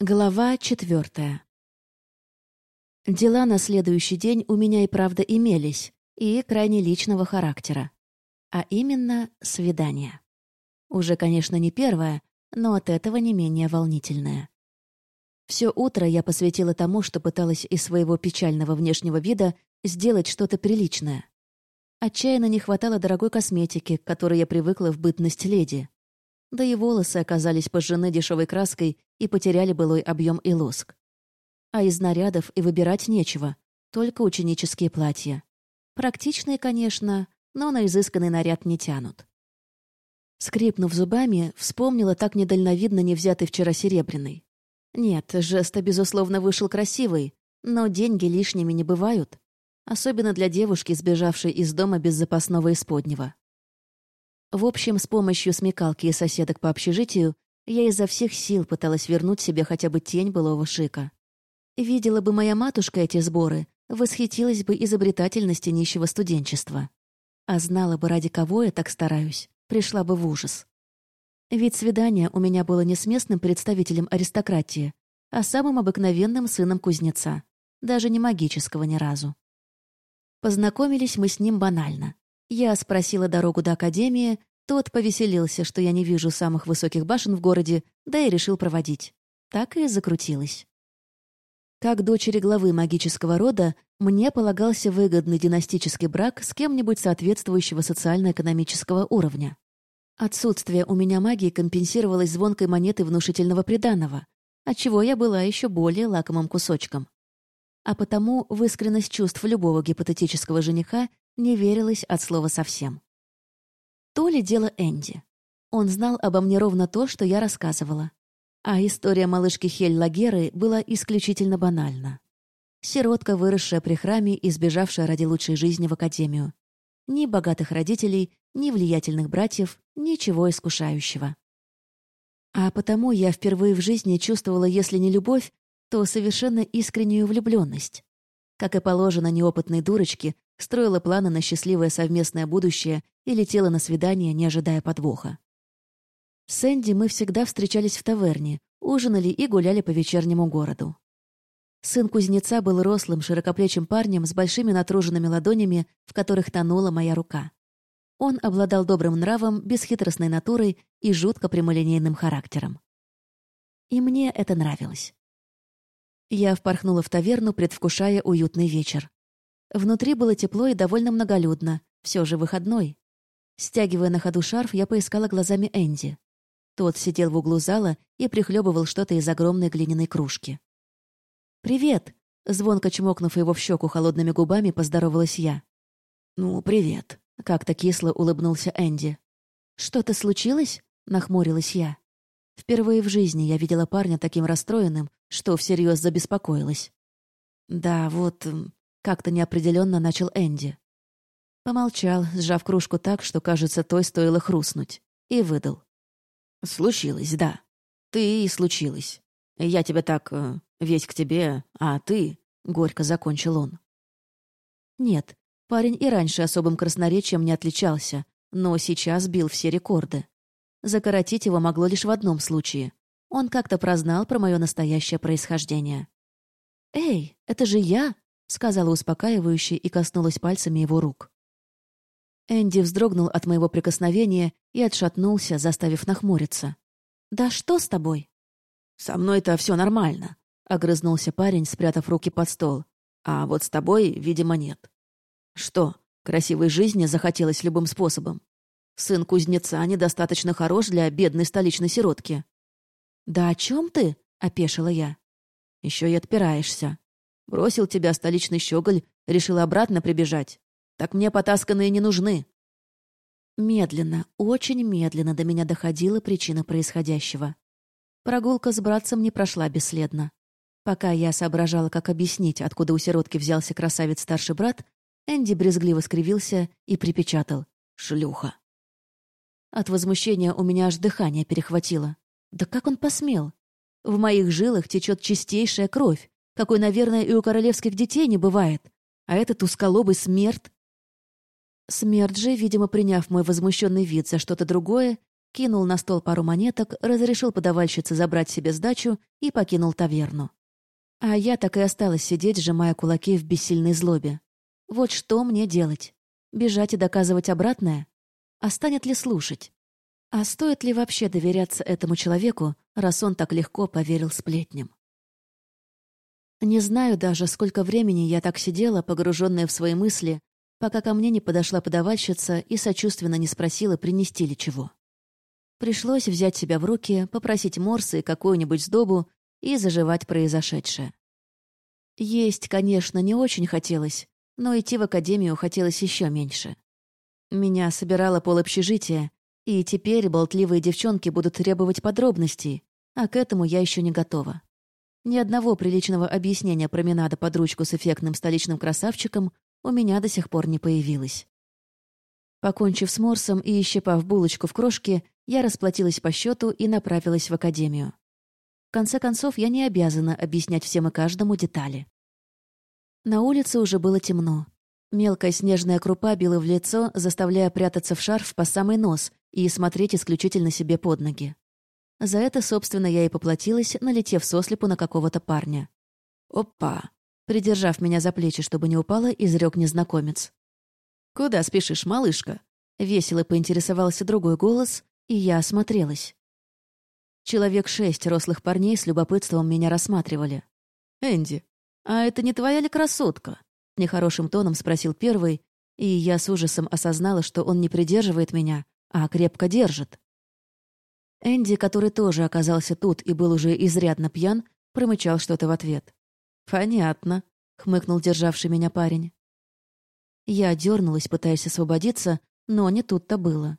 Глава четвертая. Дела на следующий день у меня и правда имелись, и крайне личного характера. А именно, свидание. Уже, конечно, не первое, но от этого не менее волнительное. Все утро я посвятила тому, что пыталась из своего печального внешнего вида сделать что-то приличное. Отчаянно не хватало дорогой косметики, которой я привыкла в бытность леди. Да и волосы оказались пожжены дешевой краской и потеряли былой объем и лоск. А из нарядов и выбирать нечего, только ученические платья. Практичные, конечно, но на изысканный наряд не тянут. Скрипнув зубами, вспомнила так недальновидно не взятый вчера серебряный. Нет, жест безусловно, вышел красивый, но деньги лишними не бывают. Особенно для девушки, сбежавшей из дома без запасного исподнего. В общем, с помощью смекалки и соседок по общежитию я изо всех сил пыталась вернуть себе хотя бы тень былого шика. Видела бы моя матушка эти сборы, восхитилась бы изобретательности нищего студенчества. А знала бы, ради кого я так стараюсь, пришла бы в ужас. Ведь свидание у меня было не с местным представителем аристократии, а самым обыкновенным сыном кузнеца, даже не магического ни разу. Познакомились мы с ним банально. Я спросила дорогу до академии, тот повеселился, что я не вижу самых высоких башен в городе, да и решил проводить. Так и закрутилось. Как дочери главы магического рода, мне полагался выгодный династический брак с кем-нибудь соответствующего социально-экономического уровня. Отсутствие у меня магии компенсировалось звонкой монетой внушительного приданого, отчего я была еще более лакомым кусочком. А потому в искренность чувств любого гипотетического жениха не верилась от слова совсем. То ли дело Энди. Он знал обо мне ровно то, что я рассказывала. А история малышки Хель Лагеры была исключительно банальна. Сиротка, выросшая при храме и сбежавшая ради лучшей жизни в академию. Ни богатых родителей, ни влиятельных братьев, ничего искушающего. А потому я впервые в жизни чувствовала, если не любовь, то совершенно искреннюю влюбленность. Как и положено неопытной дурочке, строила планы на счастливое совместное будущее и летела на свидание, не ожидая подвоха. С Энди мы всегда встречались в таверне, ужинали и гуляли по вечернему городу. Сын кузнеца был рослым, широкоплечим парнем с большими натруженными ладонями, в которых тонула моя рука. Он обладал добрым нравом, бесхитростной натурой и жутко прямолинейным характером. И мне это нравилось. Я впорхнула в таверну, предвкушая уютный вечер. Внутри было тепло и довольно многолюдно. Все же выходной. Стягивая на ходу шарф, я поискала глазами Энди. Тот сидел в углу зала и прихлебывал что-то из огромной глиняной кружки. «Привет!» — звонко чмокнув его в щеку холодными губами, поздоровалась я. «Ну, привет!» — как-то кисло улыбнулся Энди. «Что-то случилось?» — нахмурилась я. Впервые в жизни я видела парня таким расстроенным, что всерьез забеспокоилась. «Да, вот как-то неопределенно начал Энди. Помолчал, сжав кружку так, что, кажется, той стоило хрустнуть. И выдал. «Случилось, да. Ты и случилось. Я тебя так... Э, весь к тебе, а ты...» — горько закончил он. Нет, парень и раньше особым красноречием не отличался, но сейчас бил все рекорды. Закоротить его могло лишь в одном случае. Он как-то прознал про мое настоящее происхождение. «Эй, это же я!» сказала успокаивающе и коснулась пальцами его рук. Энди вздрогнул от моего прикосновения и отшатнулся, заставив нахмуриться. «Да что с тобой?» «Со мной-то все нормально», — огрызнулся парень, спрятав руки под стол. «А вот с тобой, видимо, нет». «Что, красивой жизни захотелось любым способом? Сын кузнеца недостаточно хорош для бедной столичной сиротки». «Да о чем ты?» — опешила я. Еще и отпираешься. Бросил тебя столичный щеголь, решил обратно прибежать. Так мне потасканные не нужны». Медленно, очень медленно до меня доходила причина происходящего. Прогулка с братцем не прошла бесследно. Пока я соображала, как объяснить, откуда у сиротки взялся красавец-старший брат, Энди брезгливо скривился и припечатал «Шлюха». От возмущения у меня аж дыхание перехватило. Да как он посмел? В моих жилах течет чистейшая кровь, какой, наверное, и у королевских детей не бывает. А этот усколобый смерть... Смерть же, видимо, приняв мой возмущенный вид за что-то другое, кинул на стол пару монеток, разрешил подавальщице забрать себе сдачу и покинул таверну. А я так и осталась сидеть, сжимая кулаки в бессильной злобе. Вот что мне делать? Бежать и доказывать обратное? А станет ли слушать? А стоит ли вообще доверяться этому человеку, раз он так легко поверил сплетням? Не знаю даже, сколько времени я так сидела, погруженная в свои мысли, пока ко мне не подошла подавальщица и сочувственно не спросила, принести ли чего. Пришлось взять себя в руки, попросить морсы и какую-нибудь сдобу и заживать произошедшее. Есть, конечно, не очень хотелось, но идти в академию хотелось еще меньше. Меня собирало пол общежития, и теперь болтливые девчонки будут требовать подробностей, а к этому я еще не готова. Ни одного приличного объяснения променада под ручку с эффектным столичным красавчиком у меня до сих пор не появилось. Покончив с морсом и исчепав булочку в крошке, я расплатилась по счету и направилась в академию. В конце концов, я не обязана объяснять всем и каждому детали. На улице уже было темно. Мелкая снежная крупа била в лицо, заставляя прятаться в шарф по самый нос и смотреть исключительно себе под ноги. За это, собственно, я и поплатилась, налетев сослепу на какого-то парня. «Опа!» Придержав меня за плечи, чтобы не упала, изрек незнакомец. «Куда спешишь, малышка?» Весело поинтересовался другой голос, и я осмотрелась. Человек шесть рослых парней с любопытством меня рассматривали. «Энди, а это не твоя ли красотка?» Нехорошим тоном спросил первый, и я с ужасом осознала, что он не придерживает меня, а крепко держит. Энди, который тоже оказался тут и был уже изрядно пьян, промычал что-то в ответ. «Понятно», — хмыкнул державший меня парень. Я дернулась, пытаясь освободиться, но не тут-то было.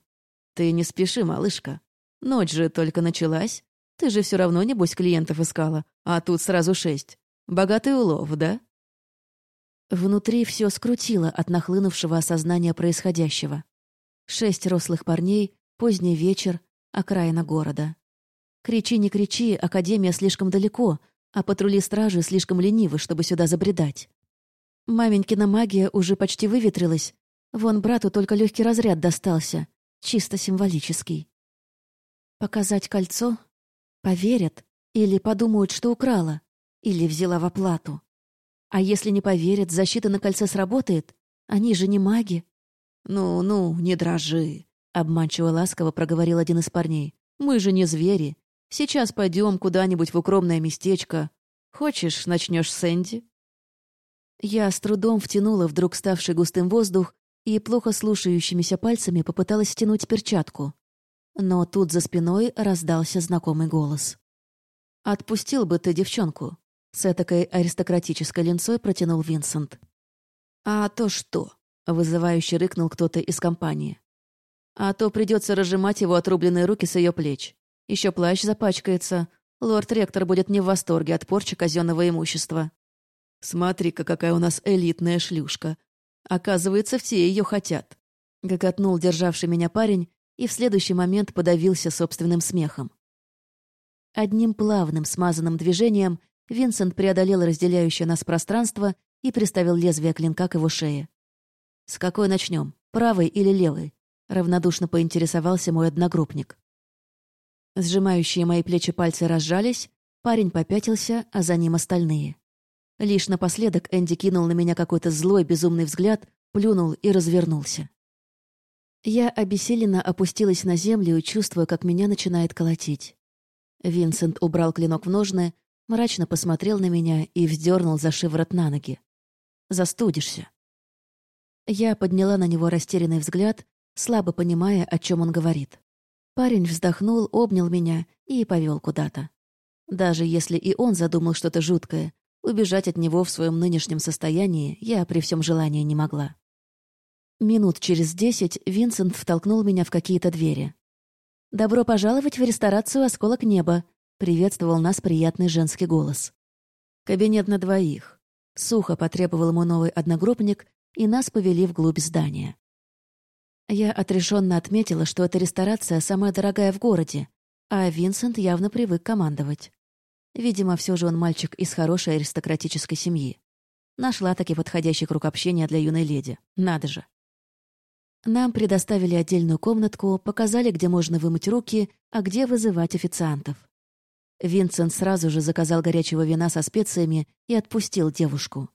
«Ты не спеши, малышка. Ночь же только началась. Ты же все равно, небось, клиентов искала, а тут сразу шесть. Богатый улов, да?» Внутри все скрутило от нахлынувшего осознания происходящего. Шесть рослых парней, поздний вечер, окраина города. Кричи, не кричи, Академия слишком далеко, а патрули стражи слишком ленивы, чтобы сюда забредать. Маменькина магия уже почти выветрилась. Вон брату только легкий разряд достался, чисто символический. Показать кольцо? Поверят? Или подумают, что украла? Или взяла в оплату? А если не поверят, защита на кольце сработает? Они же не маги. «Ну-ну, не дрожи», — обманчиво ласково проговорил один из парней. «Мы же не звери. Сейчас пойдем куда-нибудь в укромное местечко. Хочешь, начнешь с Энди?» Я с трудом втянула вдруг ставший густым воздух и плохо слушающимися пальцами попыталась стянуть перчатку. Но тут за спиной раздался знакомый голос. «Отпустил бы ты девчонку», — с этакой аристократической линцой протянул Винсент. «А то что?» — вызывающе рыкнул кто-то из компании. «А то придется разжимать его отрубленные руки с ее плеч. Еще плащ запачкается. Лорд-ректор будет не в восторге от порчи казенного имущества. Смотри-ка, какая у нас элитная шлюшка. Оказывается, все ее хотят. Гоготнул державший меня парень и в следующий момент подавился собственным смехом. Одним плавным, смазанным движением Винсент преодолел разделяющее нас пространство и приставил лезвие клинка к его шее. «С какой начнем? Правой или левой?» — равнодушно поинтересовался мой одногруппник. Сжимающие мои плечи пальцы разжались, парень попятился, а за ним остальные. Лишь напоследок Энди кинул на меня какой-то злой, безумный взгляд, плюнул и развернулся. Я обессиленно опустилась на землю, чувствуя, как меня начинает колотить. Винсент убрал клинок в ножны, мрачно посмотрел на меня и вздернул за шиворот на ноги. «Застудишься». Я подняла на него растерянный взгляд, слабо понимая, о чем он говорит. Парень вздохнул, обнял меня и повел куда-то. Даже если и он задумал что-то жуткое, убежать от него в своем нынешнем состоянии я при всем желании не могла. Минут через десять Винсент втолкнул меня в какие-то двери. «Добро пожаловать в ресторацию «Осколок неба», — приветствовал нас приятный женский голос. «Кабинет на двоих». Сухо потребовал ему новый одногруппник, и нас повели вглубь здания. Я отрешенно отметила, что эта ресторация самая дорогая в городе, а Винсент явно привык командовать. Видимо, все же он мальчик из хорошей аристократической семьи. Нашла таки подходящий круг общения для юной леди. Надо же. Нам предоставили отдельную комнатку, показали, где можно вымыть руки, а где вызывать официантов. Винсент сразу же заказал горячего вина со специями и отпустил девушку.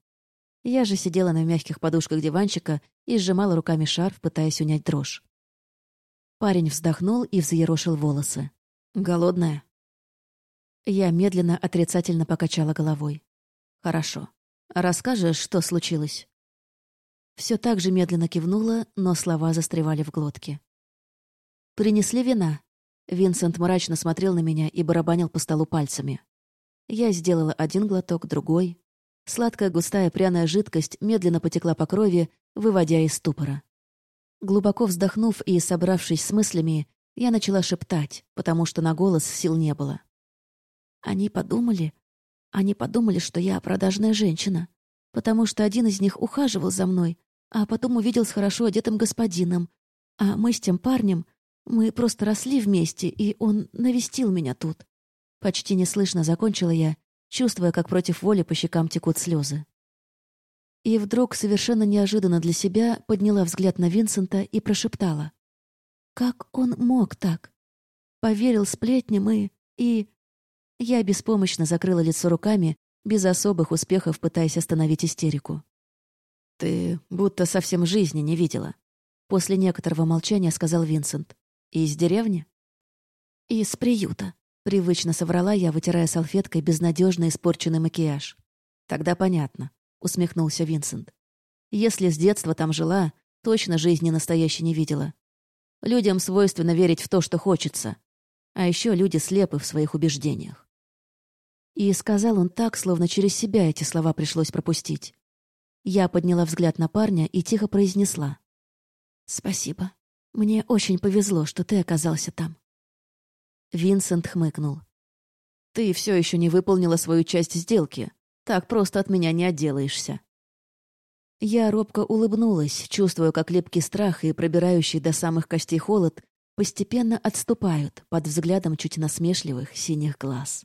Я же сидела на мягких подушках диванчика и сжимала руками шарф, пытаясь унять дрожь. Парень вздохнул и взъерошил волосы. «Голодная?» Я медленно отрицательно покачала головой. «Хорошо. Расскажешь, что случилось?» Все так же медленно кивнула, но слова застревали в глотке. «Принесли вина». Винсент мрачно смотрел на меня и барабанил по столу пальцами. Я сделала один глоток, другой. Сладкая густая пряная жидкость медленно потекла по крови, выводя из ступора. Глубоко вздохнув и собравшись с мыслями, я начала шептать, потому что на голос сил не было. Они подумали... Они подумали, что я продажная женщина, потому что один из них ухаживал за мной, а потом увидел с хорошо одетым господином. А мы с тем парнем, мы просто росли вместе, и он навестил меня тут. Почти неслышно закончила я, чувствуя, как против воли по щекам текут слезы. И вдруг, совершенно неожиданно для себя, подняла взгляд на Винсента и прошептала. «Как он мог так? Поверил сплетням и... и...» Я беспомощно закрыла лицо руками, без особых успехов пытаясь остановить истерику. «Ты будто совсем жизни не видела», — после некоторого молчания сказал Винсент. «Из деревни?» «Из приюта», — привычно соврала я, вытирая салфеткой безнадежно испорченный макияж. «Тогда понятно усмехнулся Винсент. Если с детства там жила, точно жизни настоящей не видела. Людям свойственно верить в то, что хочется. А еще люди слепы в своих убеждениях. И сказал он так, словно через себя эти слова пришлось пропустить. Я подняла взгляд на парня и тихо произнесла. «Спасибо. Мне очень повезло, что ты оказался там». Винсент хмыкнул. «Ты все еще не выполнила свою часть сделки. Так просто от меня не отделаешься». Я робко улыбнулась, чувствуя, как липкий страх и пробирающий до самых костей холод постепенно отступают под взглядом чуть насмешливых синих глаз.